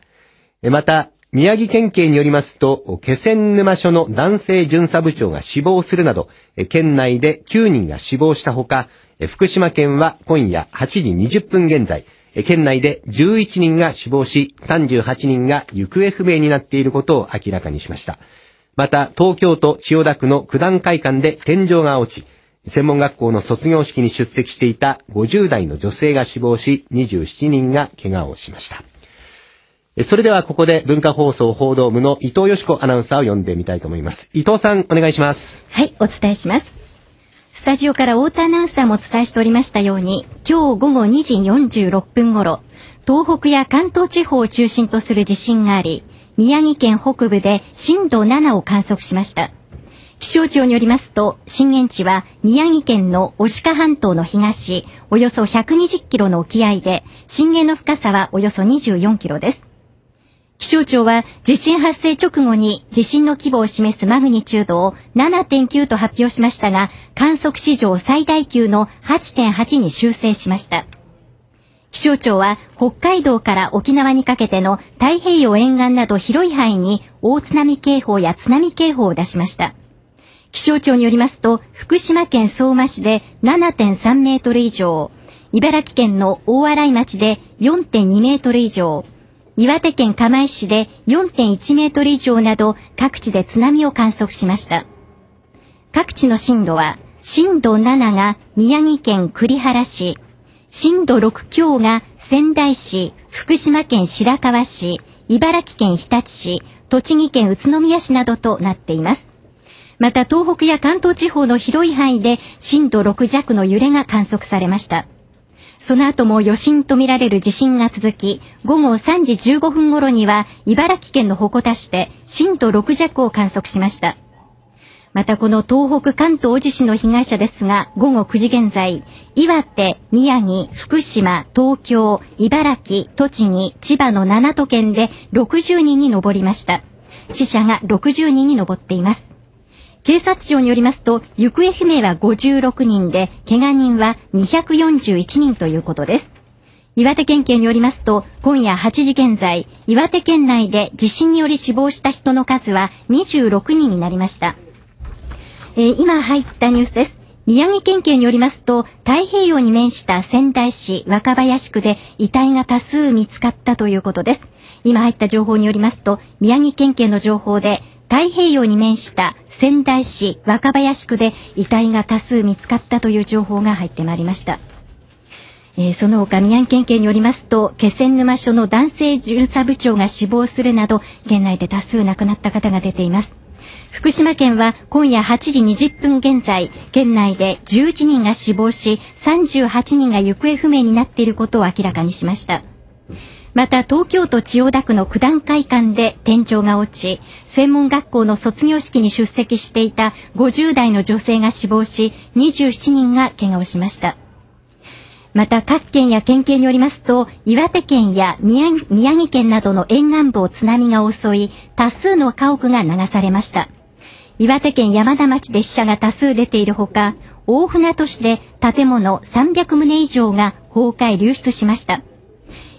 また、宮城県警によりますと、気仙沼署の男性巡査部長が死亡するなど、県内で9人が死亡したほか、福島県は今夜8時20分現在、県内で11人が死亡し、38人が行方不明になっていることを明らかにしました。また、東京都千代田区の九段会館で天井が落ち、専門学校の卒業式に出席していた50代の女性が死亡し、27人が怪我をしました。それではここで文化放送報道部の伊藤よしこアナウンサーを呼んでみたいと思います。伊藤さん、お願いします。はい、お伝えします。スタジオから太田アナウンサーもお伝えしておりましたように、今日午後2時46分頃、東北や関東地方を中心とする地震があり、宮城県北部で震度7を観測しました。気象庁によりますと、震源地は宮城県の牡鹿半島の東、およそ120キロの沖合で、震源の深さはおよそ24キロです。気象庁は地震発生直後に地震の規模を示すマグニチュードを7.9と発表しましたが、観測史上最大級の8.8に修正しました。気象庁は北海道から沖縄にかけての太平洋沿岸など広い範囲に大津波警報や津波警報を出しました。気象庁によりますと、福島県相馬市で7.3メートル以上、茨城県の大洗町で4.2メートル以上、岩手県釜石市で4.1メートル以上など各地で津波を観測しました。各地の震度は、震度7が宮城県栗原市、震度6強が仙台市、福島県白河市、茨城県日立市、栃木県宇都宮市などとなっています。また東北や関東地方の広い範囲で震度6弱の揺れが観測されました。その後も余震とみられる地震が続き、午後3時15分頃には茨城県の鉾田市で震度6弱を観測しました。またこの東北関東地震の被害者ですが、午後9時現在、岩手、宮城、福島、東京、茨城、栃木、千葉の7都県で60人に上りました。死者が60人に上っています。警察庁によりますと、行方不明は56人で、怪我人は241人ということです。岩手県警によりますと、今夜8時現在、岩手県内で地震により死亡した人の数は26人になりました。えー、今入ったニュースです。宮城県警によりますと、太平洋に面した仙台市若林区で遺体が多数見つかったということです。今入った情報によりますと、宮城県警の情報で、太平洋に面した仙台市若林区で遺体が多数見つかったという情報が入ってまいりました。えー、その他、宮城県警によりますと、気仙沼署の男性巡査部長が死亡するなど、県内で多数亡くなった方が出ています。福島県は今夜8時20分現在、県内で11人が死亡し、38人が行方不明になっていることを明らかにしました。また東京都千代田区の九段会館で天井が落ち、専門学校の卒業式に出席していた50代の女性が死亡し、27人が怪我をしました。また各県や県警によりますと、岩手県や宮城県などの沿岸部を津波が襲い、多数の家屋が流されました。岩手県山田町で死者が多数出ているほか、大船渡市で建物300棟以上が崩壊流出しました。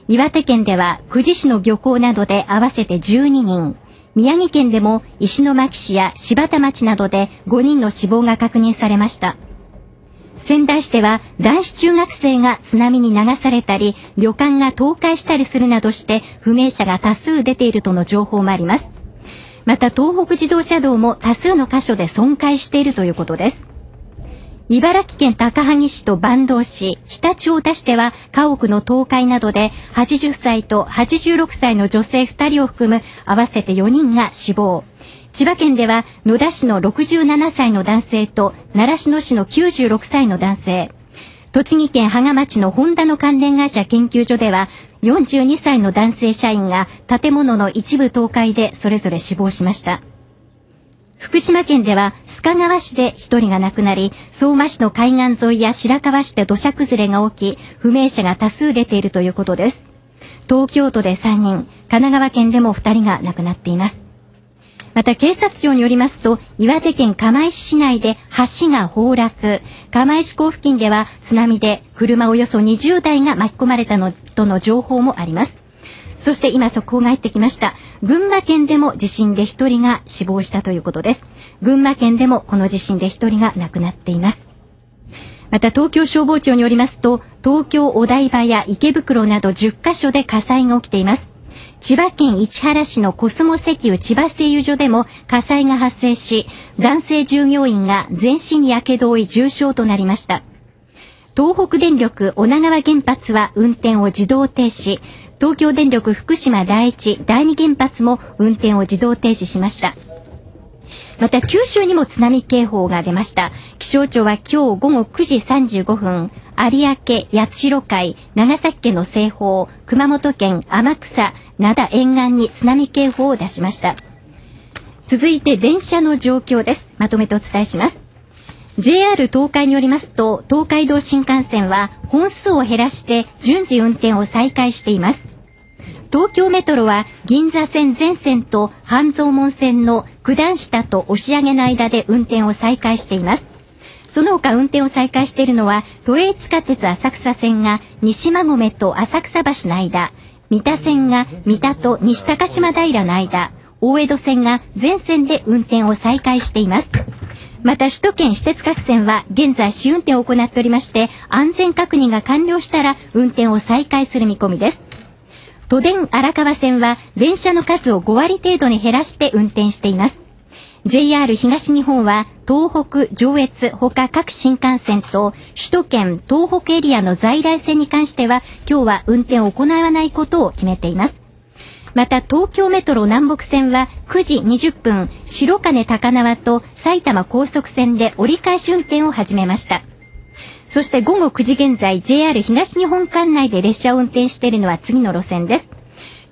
岩手県では久慈市の漁港などで合わせて12人、宮城県でも石巻市や柴田町などで5人の死亡が確認されました。仙台市では男子中学生が津波に流されたり、旅館が倒壊したりするなどして不明者が多数出ているとの情報もあります。また東北自動車道も多数の箇所で損壊しているということです。茨城県高萩市と坂東市、常陸太田市では家屋の倒壊などで80歳と86歳の女性2人を含む合わせて4人が死亡。千葉県では野田市の67歳の男性と習志野市の96歳の男性。栃木県芳賀町のホンダの関連会社研究所では42歳の男性社員が建物の一部倒壊でそれぞれ死亡しました。福島県では須賀川市で1人が亡くなり、相馬市の海岸沿いや白川市で土砂崩れが起き、不明者が多数出ているということです。東京都で3人、神奈川県でも2人が亡くなっています。また警察庁によりますと、岩手県釜石市内で橋が崩落、釜石港付近では津波で車およそ20台が巻き込まれたのとの情報もあります。そして今速報が入ってきました。群馬県でも地震で1人が死亡したということです。群馬県でもこの地震で1人が亡くなっています。また東京消防庁によりますと、東京お台場や池袋など10カ所で火災が起きています。千葉県市原市のコスモ石油千葉製油所でも火災が発生し、男性従業員が全身に火傷を負い重傷となりました。東北電力女川原発は運転を自動停止、東京電力福島第一、第二原発も運転を自動停止しました。また九州にも津波警報が出ました。気象庁は今日午後9時35分、有明、八代海、長崎県の西方、熊本県天草、灘沿岸に津波警報を出しました。続いて電車の状況です。まとめてお伝えします。JR 東海によりますと、東海道新幹線は本数を減らして順次運転を再開しています。東京メトロは銀座線全線と半蔵門線の九段下と押上の間で運転を再開しています。その他運転を再開しているのは、都営地下鉄浅草線が西馬込と浅草橋の間、三田線が三田と西高島平の間、大江戸線が全線で運転を再開しています。また首都圏私鉄各線は現在試運転を行っておりまして、安全確認が完了したら運転を再開する見込みです。都電荒川線は電車の数を5割程度に減らして運転しています。JR 東日本は東北、上越、他各新幹線と首都圏、東北エリアの在来線に関しては今日は運転を行わないことを決めています。また東京メトロ南北線は9時20分、白金高輪と埼玉高速線で折り返し運転を始めました。そして午後9時現在、JR 東日本管内で列車を運転しているのは次の路線です。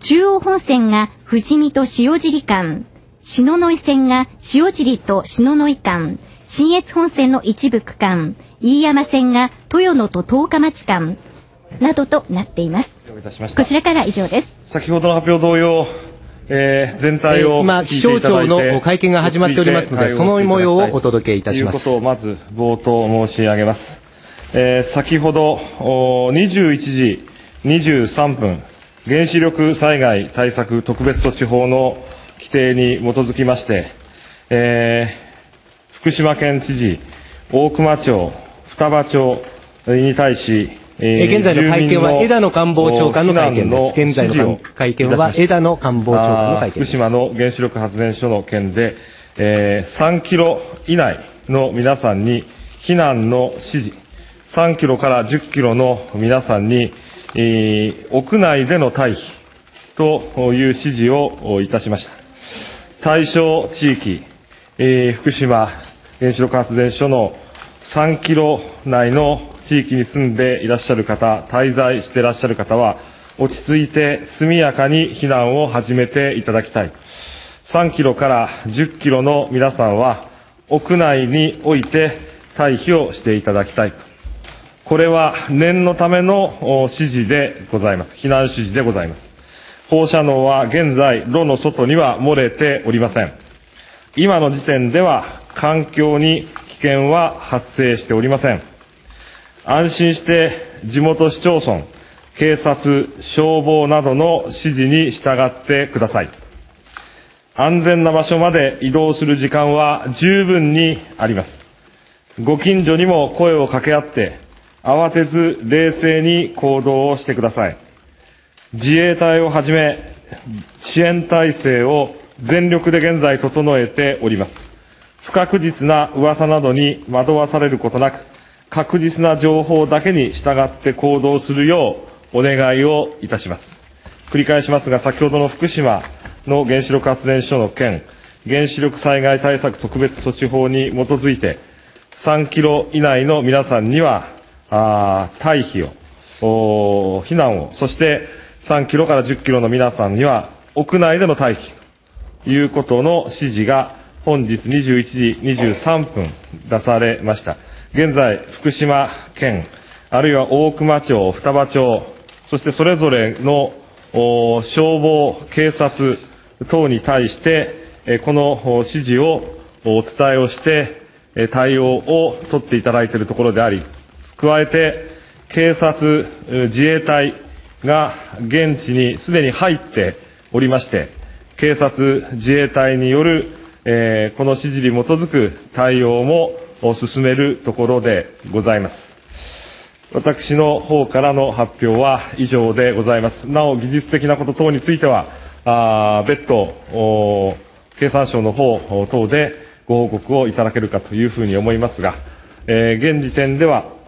中央本線が富士見と塩尻間、篠ノ井線が塩尻と篠ノ井間、新越本線の一部区間、飯山線が豊野と十日町間、などとなっています。こちらから以上です。先ほどの発表同様、えー、全体を、えー、今、気象庁の会見が始まっておりますので、その模様をお届けいたします。ということをまず冒頭申し上げます。えー、先ほど、21時23分、原子力災害対策特別措置法の規定に基づきまして、えー、福島県知事、大熊町、双葉町に対し、えー、現在の会見は枝野官房長官の会見です。現在の会見は枝野官房長官の会見です。福島の原子力発電所の件で、えー、3キロ以内の皆さんに避難の指示、3キロから10キロの皆さんに、えー、屋内での退避という指示をいたしました。対象地域、えー、福島原子力発電所の3キロ内の地域に住んでいらっしゃる方、滞在していらっしゃる方は、落ち着いて速やかに避難を始めていただきたい。3キロから10キロの皆さんは、屋内において退避をしていただきたい。これは念のための指示でございます。避難指示でございます。放射能は現在、炉の外には漏れておりません。今の時点では環境に危険は発生しておりません。安心して地元市町村、警察、消防などの指示に従ってください。安全な場所まで移動する時間は十分にあります。ご近所にも声を掛け合って、慌てず冷静に行動をしてください。自衛隊をはじめ、支援体制を全力で現在整えております。不確実な噂などに惑わされることなく、確実な情報だけに従って行動するようお願いをいたします。繰り返しますが、先ほどの福島の原子力発電所の件、原子力災害対策特別措置法に基づいて、3キロ以内の皆さんには、あ退避を、避難を、そして3キロから10キロの皆さんには屋内での退避と。いうことの指示が本日21時23分出されました。現在、福島県、あるいは大熊町、双葉町、そしてそれぞれの消防、警察等に対して、この指示をお伝えをして、対応を取っていただいているところであり、加えて、警察、自衛隊、が現地にすでに入っておりまして、警察、自衛隊による、えー、この指示に基づく対応も進めるところでございます。私の方からの発表は以上でございます。なお、技術的なこと等については、あ別途、経産省の方等でご報告をいただけるかというふうに思いますが、えー、現時点では、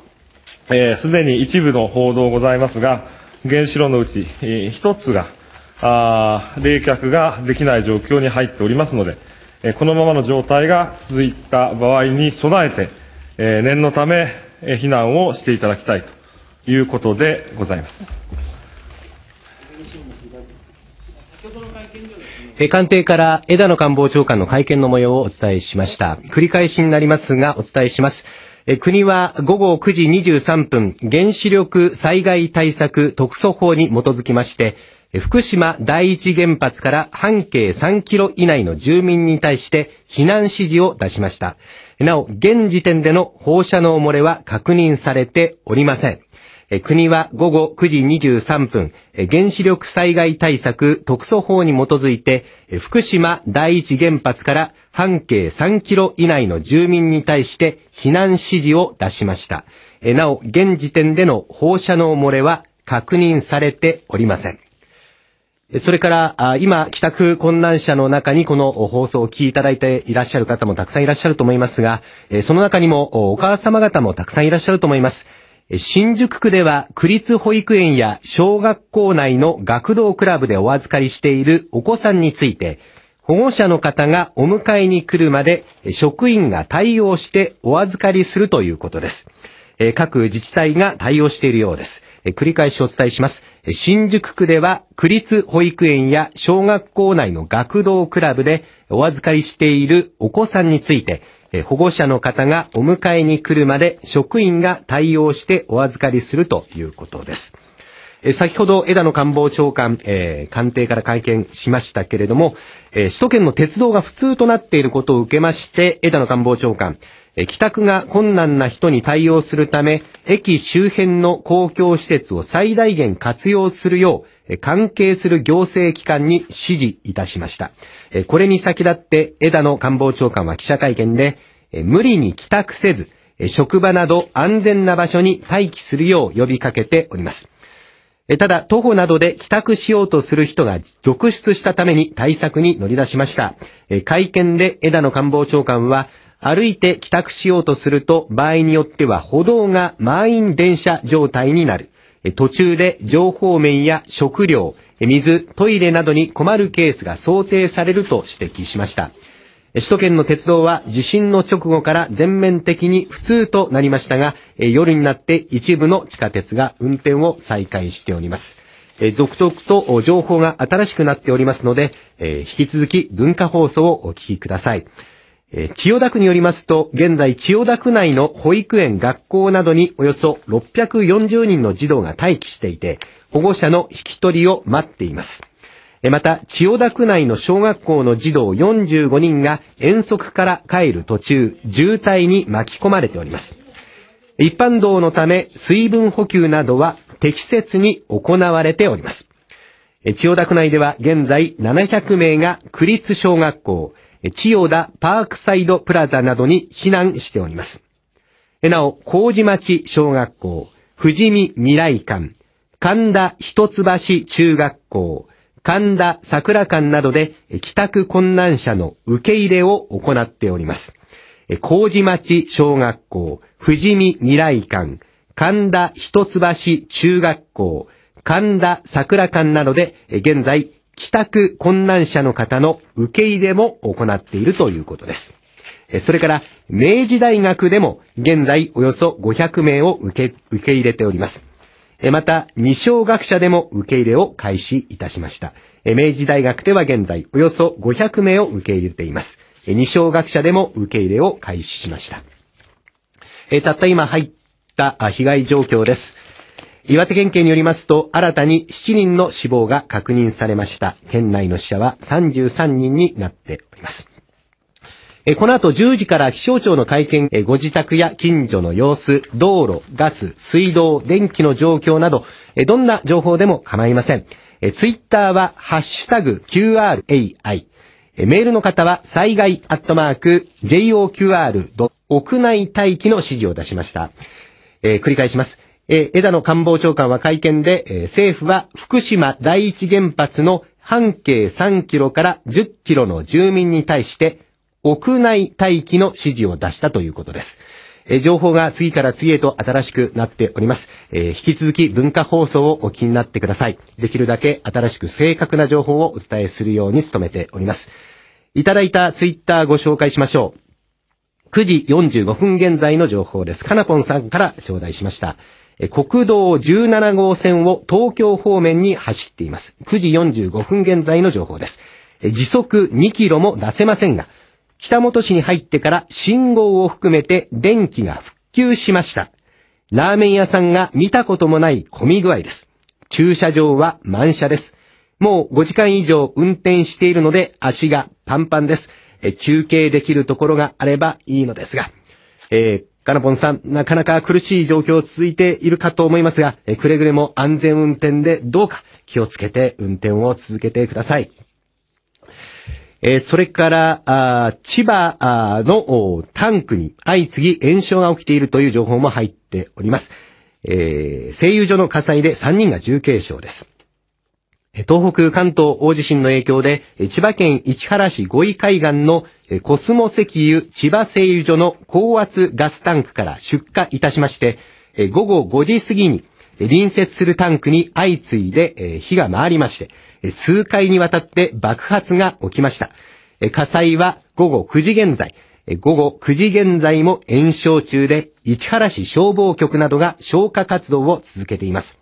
す、えー、で、に一部の報道ございますが、原子炉のうち、一つが、あ冷却ができない状況に入っておりますので、えこのままの状態が続いた場合に備えて、え念のため、え避難をしていただきたいということでございます。官邸から枝野官房長官の会見の模様をお伝えしました。繰り返しになりますが、お伝えします。国は午後9時23分、原子力災害対策特措法に基づきまして、福島第一原発から半径3キロ以内の住民に対して避難指示を出しました。なお、現時点での放射能漏れは確認されておりません。国は午後9時23分、原子力災害対策特措法に基づいて、福島第一原発から半径3キロ以内の住民に対して避難指示を出しました。なお、現時点での放射能漏れは確認されておりません。それから、今、帰宅困難者の中にこの放送を聞いいただいていらっしゃる方もたくさんいらっしゃると思いますが、その中にもお母様方もたくさんいらっしゃると思います。新宿区では区立保育園や小学校内の学童クラブでお預かりしているお子さんについて、保護者の方がお迎えに来るまで職員が対応してお預かりするということです。各自治体が対応しているようです。繰り返しお伝えします。新宿区では区立保育園や小学校内の学童クラブでお預かりしているお子さんについて、え保護者の方がお迎えに来るまで職員が対応してお預かりするということです。え先ほど枝野官房長官、えー、官邸から会見しましたけれども、えー、首都圏の鉄道が普通となっていることを受けまして、枝野官房長官、え帰宅が困難な人に対応するため、駅周辺の公共施設を最大限活用するよう、関係する行政機関に指示いたしました。これに先立って枝野官房長官は記者会見で、無理に帰宅せず、職場など安全な場所に待機するよう呼びかけております。ただ、徒歩などで帰宅しようとする人が続出したために対策に乗り出しました。会見で枝野官房長官は、歩いて帰宅しようとすると、場合によっては歩道が満員電車状態になる。途中で情報面や食料、水、トイレなどに困るケースが想定されると指摘しました。首都圏の鉄道は地震の直後から全面的に普通となりましたが、夜になって一部の地下鉄が運転を再開しております。続々と情報が新しくなっておりますので、引き続き文化放送をお聞きください。千代田区によりますと、現在千代田区内の保育園、学校などにおよそ640人の児童が待機していて、保護者の引き取りを待っています。また、千代田区内の小学校の児童45人が遠足から帰る途中、渋滞に巻き込まれております。一般道のため、水分補給などは適切に行われております。千代田区内では現在700名が区立小学校、千代田パークサイドプラザなどに避難しております。なお、麹町小学校、富士見未来館、神田一橋中学校、神田桜館などで帰宅困難者の受け入れを行っております。麹町小学校、富士見未来館、神田一橋中学校、神田桜館などで現在帰宅困難者の方の受け入れも行っているということです。それから、明治大学でも現在およそ500名を受け受け入れております。また、二小学者でも受け入れを開始いたしました。明治大学では現在およそ500名を受け入れています。二小学者でも受け入れを開始しました。たった今入った被害状況です。岩手県警によりますと、新たに7人の死亡が確認されました。県内の死者は33人になっております。この後10時から気象庁の会見、ご自宅や近所の様子、道路、ガス、水道、電気の状況など、どんな情報でも構いません。ツイッターは、ハッシュタグ QRAI。メールの方は、災害アットマーク JOQR 屋内待機の指示を出しました。繰り返します。え枝野官房長官は会見で、え政府は福島第一原発の半径3キロから10キロの住民に対して、屋内待機の指示を出したということです。え情報が次から次へと新しくなっております。え引き続き文化放送をお気になってください。できるだけ新しく正確な情報をお伝えするように努めております。いただいたツイッターご紹介しましょう。9時45分現在の情報です。かなぽんさんから頂戴しました。国道17号線を東京方面に走っています。9時45分現在の情報です。時速2キロも出せませんが、北本市に入ってから信号を含めて電気が復旧しました。ラーメン屋さんが見たこともない混み具合です。駐車場は満車です。もう5時間以上運転しているので足がパンパンです。休憩できるところがあればいいのですが、えー、ガナポンさん、なかなか苦しい状況続いているかと思いますが、くれぐれも安全運転でどうか気をつけて運転を続けてください。え、それから、あ千葉のタンクに相次ぎ炎症が起きているという情報も入っております。えー、製油所の火災で3人が重軽傷です。東北関東大地震の影響で、千葉県市原市五位海岸のコスモ石油千葉製油所の高圧ガスタンクから出火いたしまして、午後5時過ぎに隣接するタンクに相次いで火が回りまして、数回にわたって爆発が起きました。火災は午後9時現在、午後9時現在も延焼中で、市原市消防局などが消火活動を続けています。